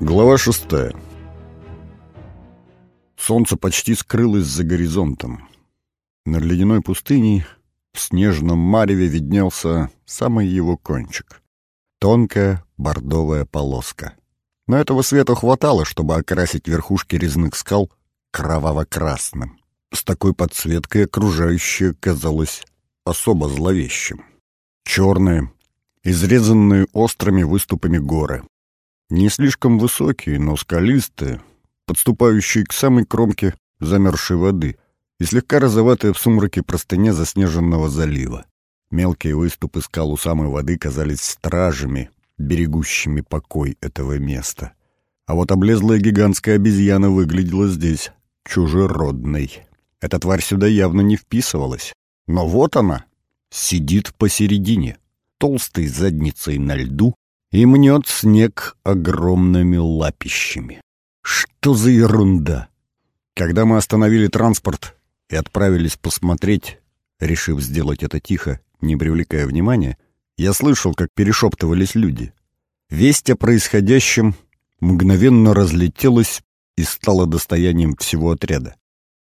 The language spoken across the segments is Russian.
Глава шестая. Солнце почти скрылось за горизонтом. Над ледяной пустыней в снежном мареве виднелся самый его кончик. Тонкая бордовая полоска. Но этого света хватало, чтобы окрасить верхушки резных скал кроваво-красным. С такой подсветкой окружающее казалось особо зловещим. Черные, изрезанные острыми выступами горы. Не слишком высокие, но скалистые, подступающие к самой кромке замерзшей воды и слегка розоватые в сумраке простыне заснеженного залива. Мелкие выступы скал у самой воды казались стражами, берегущими покой этого места. А вот облезлая гигантская обезьяна выглядела здесь чужеродной. Эта тварь сюда явно не вписывалась. Но вот она, сидит посередине, толстой задницей на льду, и мнет снег огромными лапищами. Что за ерунда? Когда мы остановили транспорт и отправились посмотреть, решив сделать это тихо, не привлекая внимания, я слышал, как перешептывались люди. Весть о происходящем мгновенно разлетелась и стала достоянием всего отряда.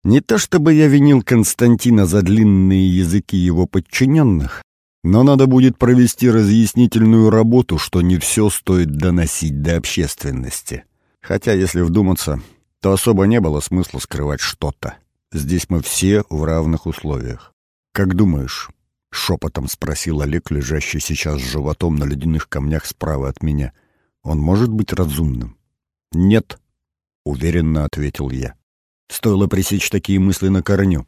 Не то чтобы я винил Константина за длинные языки его подчиненных, но надо будет провести разъяснительную работу, что не все стоит доносить до общественности. Хотя, если вдуматься, то особо не было смысла скрывать что-то. Здесь мы все в равных условиях. «Как думаешь?» — шепотом спросил Олег, лежащий сейчас с животом на ледяных камнях справа от меня. «Он может быть разумным?» «Нет», — уверенно ответил я. Стоило пресечь такие мысли на корню.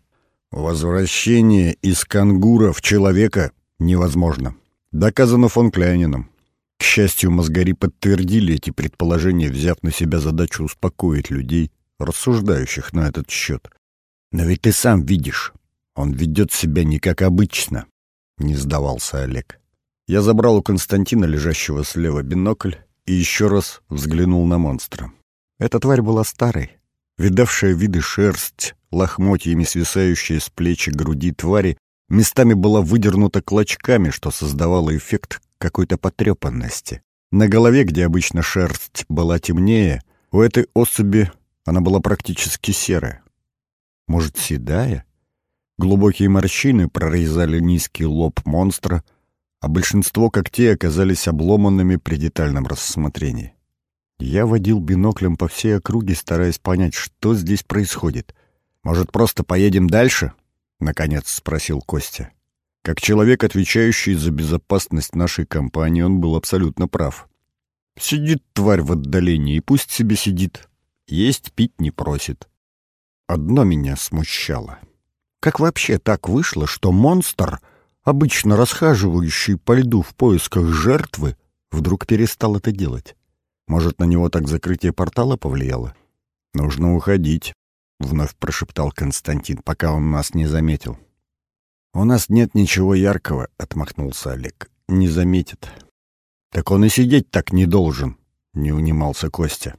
«Возвращение из кангура в человека невозможно. Доказано фон Кляйнином. К счастью, мозгари подтвердили эти предположения, взяв на себя задачу успокоить людей, рассуждающих на этот счет. Но ведь ты сам видишь, он ведет себя не как обычно, — не сдавался Олег. Я забрал у Константина, лежащего слева, бинокль и еще раз взглянул на монстра. Эта тварь была старой, видавшая виды шерсть, лохмотьями свисающая с плечи груди твари местами была выдернута клочками, что создавало эффект какой-то потрепанности. На голове, где обычно шерсть была темнее, у этой особи она была практически серая. Может, седая? Глубокие морщины прорезали низкий лоб монстра, а большинство когтей оказались обломанными при детальном рассмотрении. Я водил биноклем по всей округе, стараясь понять, что здесь происходит. «Может, просто поедем дальше?» Наконец спросил Костя. Как человек, отвечающий за безопасность нашей компании, он был абсолютно прав. Сидит тварь в отдалении, и пусть себе сидит. Есть пить не просит. Одно меня смущало. Как вообще так вышло, что монстр, обычно расхаживающий по льду в поисках жертвы, вдруг перестал это делать? Может, на него так закрытие портала повлияло? Нужно уходить. — вновь прошептал Константин, пока он нас не заметил. «У нас нет ничего яркого», — отмахнулся Олег. «Не заметит». «Так он и сидеть так не должен», — не унимался Костя.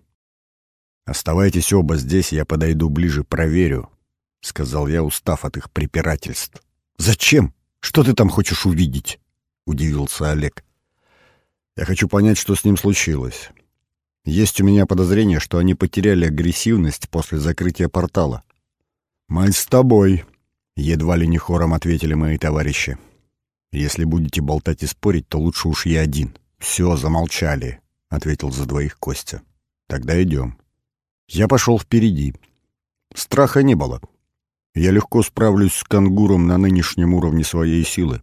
«Оставайтесь оба здесь, я подойду ближе, проверю», — сказал я, устав от их препирательств. «Зачем? Что ты там хочешь увидеть?» — удивился Олег. «Я хочу понять, что с ним случилось. Есть у меня подозрение, что они потеряли агрессивность после закрытия портала. «Мы с тобой», — едва ли не хором ответили мои товарищи. «Если будете болтать и спорить, то лучше уж я один». «Все, замолчали», — ответил за двоих Костя. «Тогда идем». Я пошел впереди. Страха не было. Я легко справлюсь с кангуром на нынешнем уровне своей силы.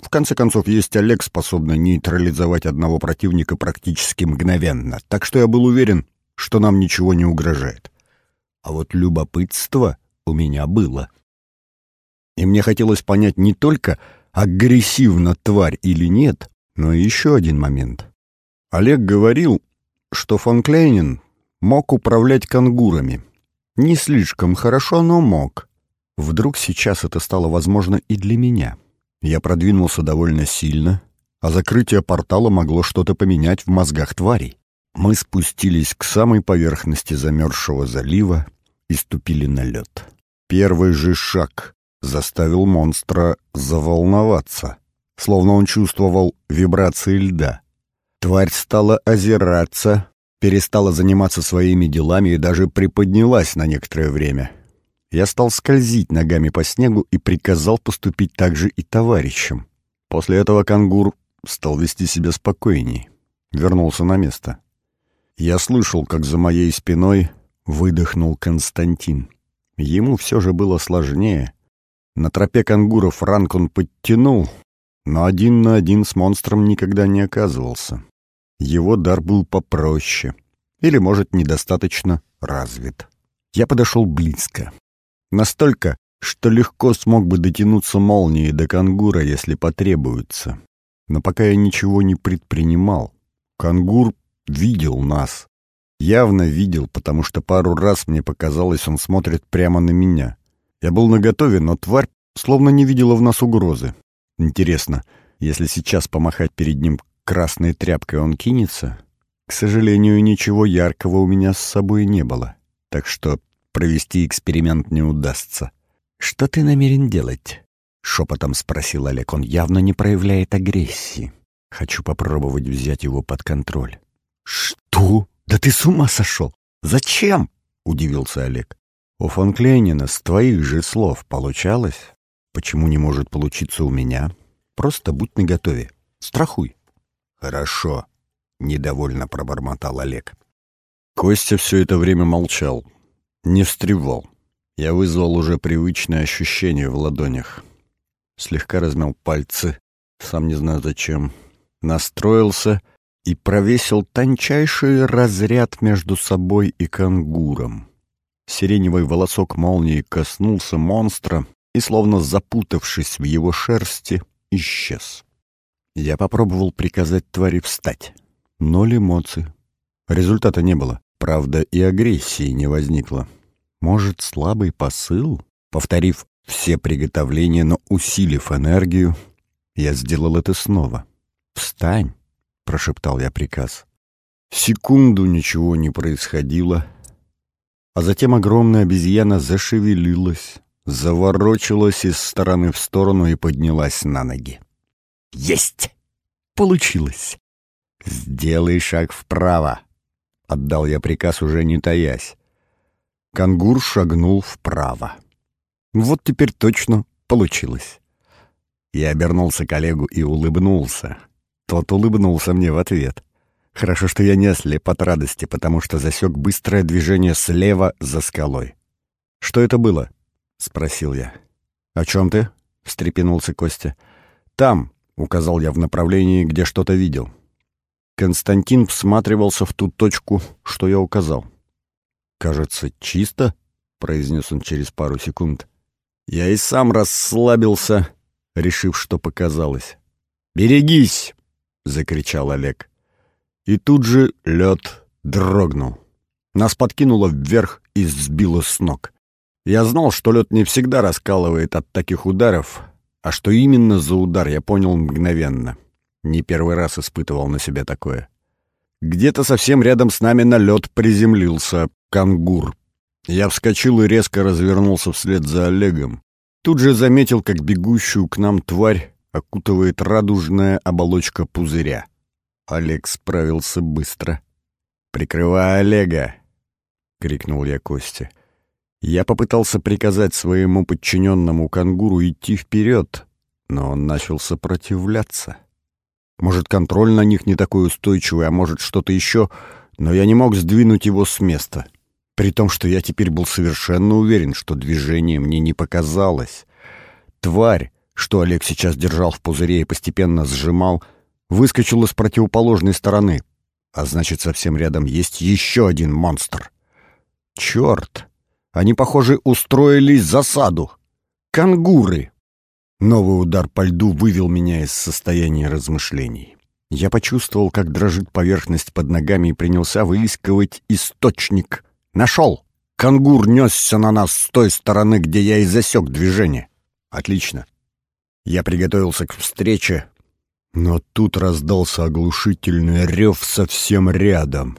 В конце концов, есть Олег, способный нейтрализовать одного противника практически мгновенно, так что я был уверен, что нам ничего не угрожает. А вот любопытство у меня было. И мне хотелось понять не только, агрессивна тварь или нет, но и еще один момент. Олег говорил, что фон Клейнин мог управлять кангурами. Не слишком хорошо, но мог. Вдруг сейчас это стало возможно и для меня. — я продвинулся довольно сильно, а закрытие портала могло что-то поменять в мозгах тварей. Мы спустились к самой поверхности замерзшего залива и ступили на лед. Первый же шаг заставил монстра заволноваться, словно он чувствовал вибрации льда. Тварь стала озираться, перестала заниматься своими делами и даже приподнялась на некоторое время. Я стал скользить ногами по снегу и приказал поступить так же и товарищам. После этого кангур стал вести себя спокойней. Вернулся на место. Я слышал, как за моей спиной выдохнул Константин. Ему все же было сложнее. На тропе кангуров ранг он подтянул, но один на один с монстром никогда не оказывался. Его дар был попроще. Или, может, недостаточно развит. Я подошел близко. Настолько, что легко смог бы дотянуться молнией до кангура, если потребуется. Но пока я ничего не предпринимал, кангур видел нас. Явно видел, потому что пару раз мне показалось, он смотрит прямо на меня. Я был наготове, но тварь словно не видела в нас угрозы. Интересно, если сейчас помахать перед ним красной тряпкой, он кинется? К сожалению, ничего яркого у меня с собой не было, так что провести эксперимент не удастся. «Что ты намерен делать?» — шепотом спросил Олег. Он явно не проявляет агрессии. Хочу попробовать взять его под контроль. «Что? Да ты с ума сошел! Зачем?» — удивился Олег. «У фон Клейнина с твоих же слов получалось? Почему не может получиться у меня? Просто будь наготове. Страхуй». «Хорошо», — недовольно пробормотал Олег. Костя все это время молчал, не встревал. Я вызвал уже привычное ощущение в ладонях. Слегка размял пальцы, сам не знаю зачем. Настроился и провесил тончайший разряд между собой и кангуром. Сиреневый волосок молнии коснулся монстра и, словно запутавшись в его шерсти, исчез. Я попробовал приказать твари встать. Ноль эмоций. Результата не было. Правда, и агрессии не возникло. Может, слабый посыл? Повторив все приготовления, но усилив энергию, я сделал это снова. «Встань!» — прошептал я приказ. Секунду ничего не происходило, а затем огромная обезьяна зашевелилась, заворочилась из стороны в сторону и поднялась на ноги. «Есть! Получилось!» «Сделай шаг вправо!» — отдал я приказ, уже не таясь. Кангур шагнул вправо. Вот теперь точно получилось. Я обернулся к Олегу и улыбнулся. Тот улыбнулся мне в ответ. Хорошо, что я не ослеп от радости, потому что засек быстрое движение слева за скалой. «Что это было?» — спросил я. «О чем ты?» — встрепенулся Костя. «Там», — указал я в направлении, где что-то видел. Константин всматривался в ту точку, что я указал. «Кажется, чисто», — произнес он через пару секунд. Я и сам расслабился, решив, что показалось. «Берегись!» — закричал Олег. И тут же лед дрогнул. Нас подкинуло вверх и сбило с ног. Я знал, что лед не всегда раскалывает от таких ударов, а что именно за удар, я понял мгновенно. Не первый раз испытывал на себе такое. Где-то совсем рядом с нами на лед приземлился кангур. Я вскочил и резко развернулся вслед за Олегом. Тут же заметил, как бегущую к нам тварь окутывает радужная оболочка пузыря. Олег справился быстро. «Прикрывай Олега!» — крикнул я Косте. Я попытался приказать своему подчиненному кангуру идти вперед, но он начал сопротивляться. Может, контроль на них не такой устойчивый, а может, что-то еще, но я не мог сдвинуть его с места. При том, что я теперь был совершенно уверен, что движение мне не показалось. Тварь, что Олег сейчас держал в пузыре и постепенно сжимал, выскочила с противоположной стороны. А значит, совсем рядом есть еще один монстр. Черт! Они, похоже, устроились засаду. Кангуры! Новый удар по льду вывел меня из состояния размышлений. Я почувствовал, как дрожит поверхность под ногами и принялся выискивать источник. Нашел! Кангур несся на нас с той стороны, где я и засек движение. Отлично. Я приготовился к встрече, но тут раздался оглушительный рев совсем рядом.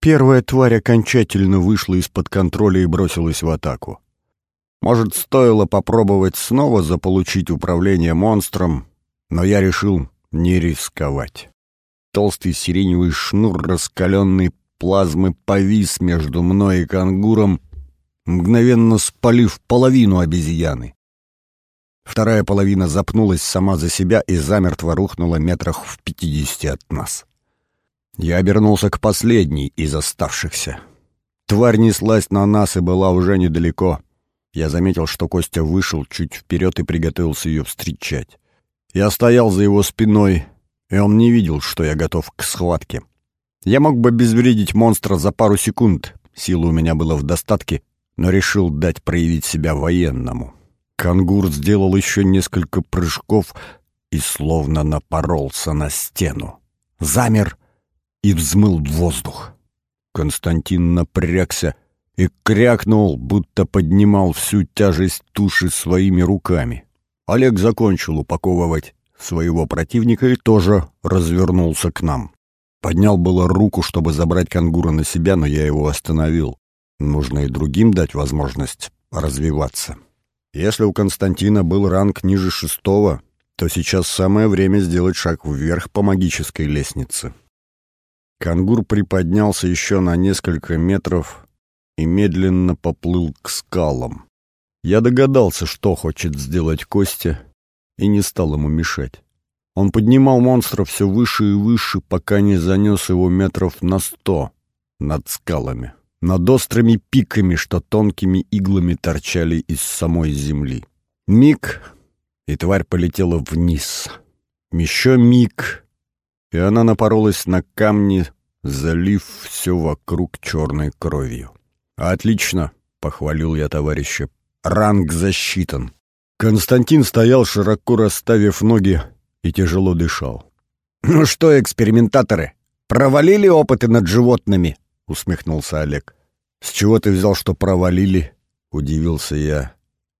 Первая тварь окончательно вышла из-под контроля и бросилась в атаку. Может, стоило попробовать снова заполучить управление монстром, но я решил не рисковать. Толстый сиреневый шнур, раскаленный плазмы повис между мной и кангуром, мгновенно спалив половину обезьяны. Вторая половина запнулась сама за себя и замертво рухнула метрах в пятидесяти от нас. Я обернулся к последней из оставшихся. Тварь неслась на нас и была уже недалеко. Я заметил, что Костя вышел чуть вперед и приготовился ее встречать. Я стоял за его спиной, и он не видел, что я готов к схватке. Я мог бы обезвредить монстра за пару секунд, силы у меня было в достатке, но решил дать проявить себя военному. Кангур сделал еще несколько прыжков и словно напоролся на стену. Замер и взмыл в воздух. Константин напрягся и крякнул, будто поднимал всю тяжесть туши своими руками. Олег закончил упаковывать своего противника и тоже развернулся к нам. Поднял было руку, чтобы забрать кангура на себя, но я его остановил. Нужно и другим дать возможность развиваться. Если у Константина был ранг ниже шестого, то сейчас самое время сделать шаг вверх по магической лестнице. Кангур приподнялся еще на несколько метров и медленно поплыл к скалам. Я догадался, что хочет сделать Костя, и не стал ему мешать. Он поднимал монстра все выше и выше, пока не занес его метров на сто над скалами, над острыми пиками, что тонкими иглами торчали из самой земли. Миг, и тварь полетела вниз. Еще миг, и она напоролась на камни, залив все вокруг черной кровью. «Отлично!» — похвалил я товарища. «Ранг засчитан!» Константин стоял, широко расставив ноги, и тяжело дышал. «Ну что, экспериментаторы, провалили опыты над животными?» — усмехнулся Олег. «С чего ты взял, что провалили?» — удивился я.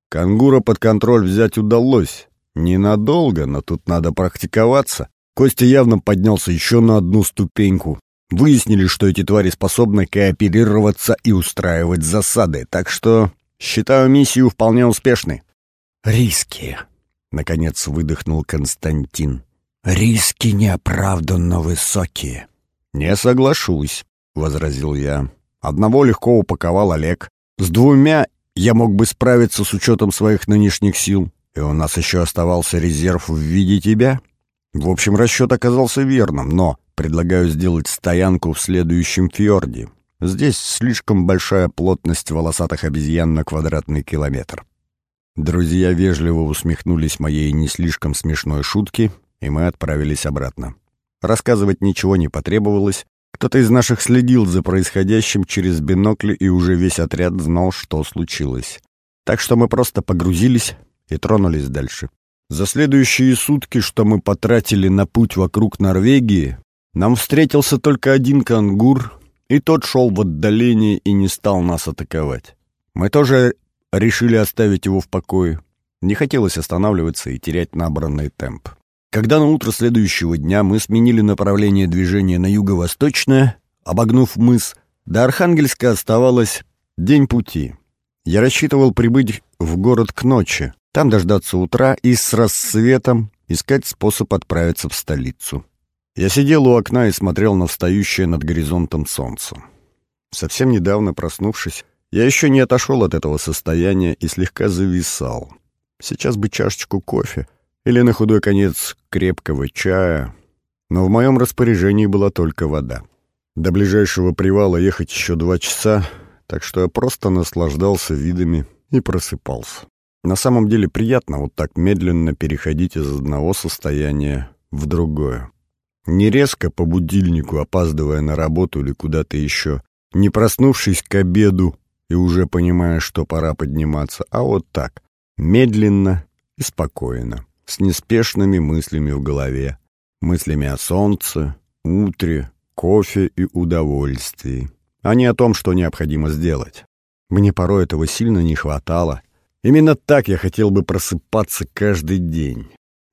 «Кангура под контроль взять удалось. Ненадолго, но тут надо практиковаться». Костя явно поднялся еще на одну ступеньку. Выяснили, что эти твари способны кооперироваться и устраивать засады, так что считаю миссию вполне успешной. «Риски», — наконец выдохнул Константин. «Риски неоправданно высокие». «Не соглашусь», — возразил я. «Одного легко упаковал Олег. С двумя я мог бы справиться с учетом своих нынешних сил, и у нас еще оставался резерв в виде тебя. В общем, расчет оказался верным, но предлагаю сделать стоянку в следующем фьорде. Здесь слишком большая плотность волосатых обезьян на квадратный километр. Друзья вежливо усмехнулись моей не слишком смешной шутке, и мы отправились обратно. Рассказывать ничего не потребовалось. Кто-то из наших следил за происходящим через бинокли, и уже весь отряд знал, что случилось. Так что мы просто погрузились и тронулись дальше. За следующие сутки, что мы потратили на путь вокруг Норвегии, нам встретился только один кангур, и тот шел в отдалении и не стал нас атаковать. Мы тоже решили оставить его в покое. Не хотелось останавливаться и терять набранный темп. Когда на утро следующего дня мы сменили направление движения на юго-восточное, обогнув мыс, до Архангельска оставалось день пути. Я рассчитывал прибыть в город к ночи, там дождаться утра и с рассветом искать способ отправиться в столицу. Я сидел у окна и смотрел на встающее над горизонтом солнце. Совсем недавно проснувшись, я еще не отошел от этого состояния и слегка зависал. Сейчас бы чашечку кофе или на худой конец крепкого чая, но в моем распоряжении была только вода. До ближайшего привала ехать еще два часа, так что я просто наслаждался видами и просыпался. На самом деле приятно вот так медленно переходить из одного состояния в другое. Не резко по будильнику, опаздывая на работу или куда-то еще, не проснувшись к обеду и уже понимая, что пора подниматься, а вот так, медленно и спокойно, с неспешными мыслями в голове, мыслями о солнце, утре, кофе и удовольствии, а не о том, что необходимо сделать. Мне порой этого сильно не хватало. Именно так я хотел бы просыпаться каждый день.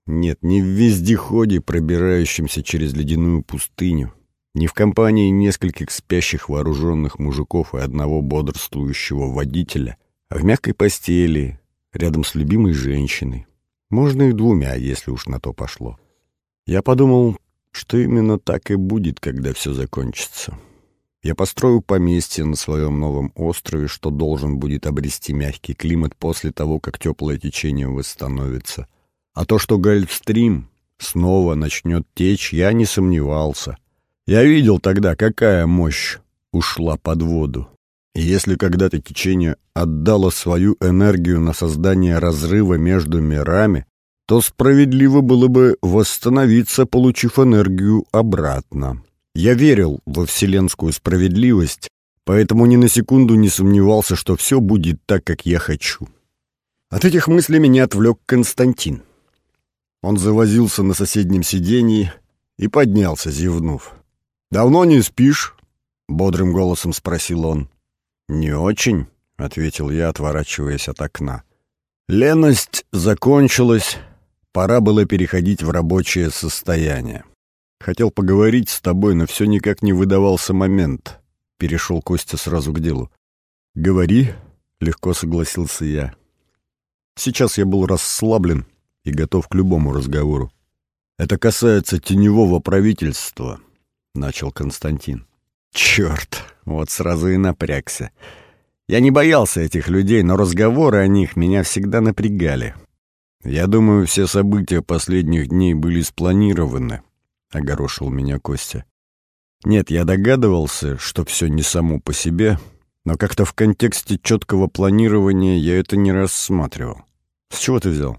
Нет, не в вездеходе, пробирающемся через ледяную пустыню, не в компании нескольких спящих вооруженных мужиков и одного бодрствующего водителя, а в мягкой постели, рядом с любимой женщиной. Можно и двумя, если уж на то пошло. Я подумал, что именно так и будет, когда все закончится. Я построю поместье на своем новом острове, что должен будет обрести мягкий климат после того, как теплое течение восстановится. А то, что Гольфстрим снова начнет течь, я не сомневался. Я видел тогда, какая мощь ушла под воду. И если когда-то течение отдало свою энергию на создание разрыва между мирами, то справедливо было бы восстановиться, получив энергию обратно. Я верил во вселенскую справедливость, поэтому ни на секунду не сомневался, что все будет так, как я хочу. От этих мыслей меня отвлек Константин. Он завозился на соседнем сиденье и поднялся, зевнув. «Давно не спишь?» — бодрым голосом спросил он. «Не очень», — ответил я, отворачиваясь от окна. Леность закончилась, пора было переходить в рабочее состояние. Хотел поговорить с тобой, но все никак не выдавался момент. Перешел Костя сразу к делу. «Говори», — легко согласился я. Сейчас я был расслаблен и готов к любому разговору. «Это касается теневого правительства», — начал Константин. Черт, вот сразу и напрягся. Я не боялся этих людей, но разговоры о них меня всегда напрягали. Я думаю, все события последних дней были спланированы, — огорошил меня Костя. Нет, я догадывался, что все не само по себе, но как-то в контексте четкого планирования я это не рассматривал. С чего ты взял?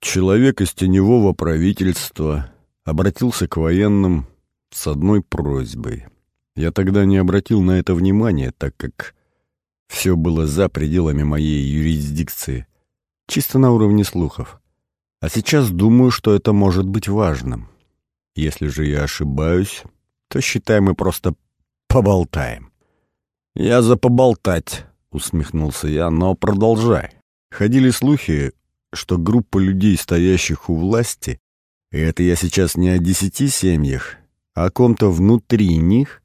Человек из теневого правительства обратился к военным с одной просьбой — я тогда не обратил на это внимания, так как все было за пределами моей юрисдикции, чисто на уровне слухов. А сейчас думаю, что это может быть важным. Если же я ошибаюсь, то считай, мы просто поболтаем. «Я за поболтать», — усмехнулся я, — «но продолжай». Ходили слухи, что группа людей, стоящих у власти, и это я сейчас не о десяти семьях, а о ком-то внутри них,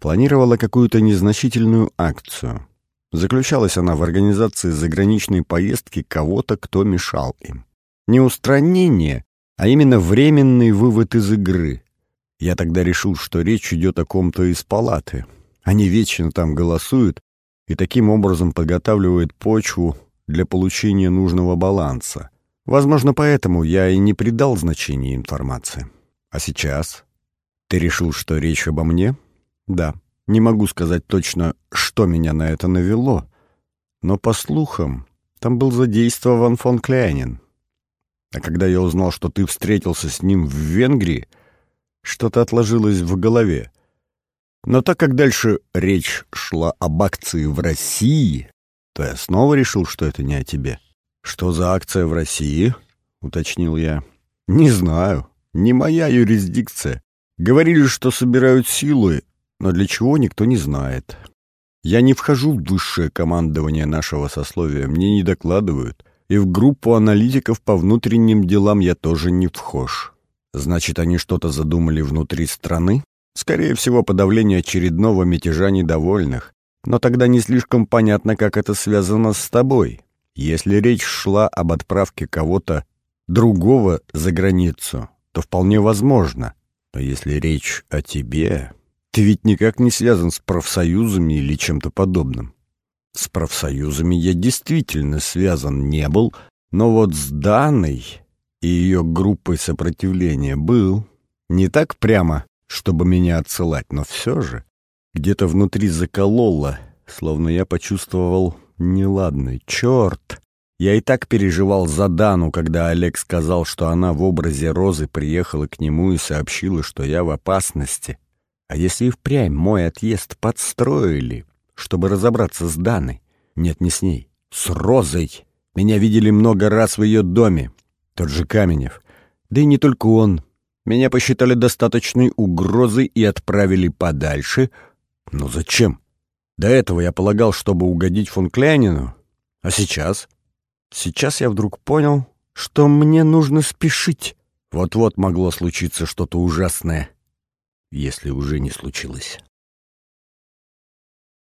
планировала какую-то незначительную акцию. Заключалась она в организации заграничной поездки кого-то, кто мешал им. Не устранение, а именно временный вывод из игры. Я тогда решил, что речь идет о ком-то из палаты. Они вечно там голосуют и таким образом подготавливают почву для получения нужного баланса. Возможно, поэтому я и не придал значения информации. А сейчас? Ты решил, что речь обо мне? — да, не могу сказать точно, что меня на это навело, но, по слухам, там был задействован фон Кляйнин. А когда я узнал, что ты встретился с ним в Венгрии, что-то отложилось в голове. Но так как дальше речь шла об акции в России, то я снова решил, что это не о тебе. «Что за акция в России?» — уточнил я. «Не знаю. Не моя юрисдикция. Говорили, что собирают силы но для чего никто не знает. Я не вхожу в высшее командование нашего сословия, мне не докладывают, и в группу аналитиков по внутренним делам я тоже не вхож. Значит, они что-то задумали внутри страны? Скорее всего, подавление очередного мятежа недовольных. Но тогда не слишком понятно, как это связано с тобой. Если речь шла об отправке кого-то другого за границу, то вполне возможно. Но если речь о тебе... Ты ведь никак не связан с профсоюзами или чем-то подобным. С профсоюзами я действительно связан не был, но вот с Даной и ее группой сопротивления был. Не так прямо, чтобы меня отсылать, но все же. Где-то внутри закололо, словно я почувствовал неладный. Черт! Я и так переживал за Дану, когда Олег сказал, что она в образе Розы приехала к нему и сообщила, что я в опасности. А если и впрямь мой отъезд подстроили, чтобы разобраться с Даной? Нет, не с ней, с Розой. Меня видели много раз в ее доме. Тот же Каменев. Да и не только он. Меня посчитали достаточной угрозой и отправили подальше. Но зачем? До этого я полагал, чтобы угодить фон Кляйнину. А сейчас? Сейчас я вдруг понял, что мне нужно спешить. Вот-вот могло случиться что-то ужасное если уже не случилось.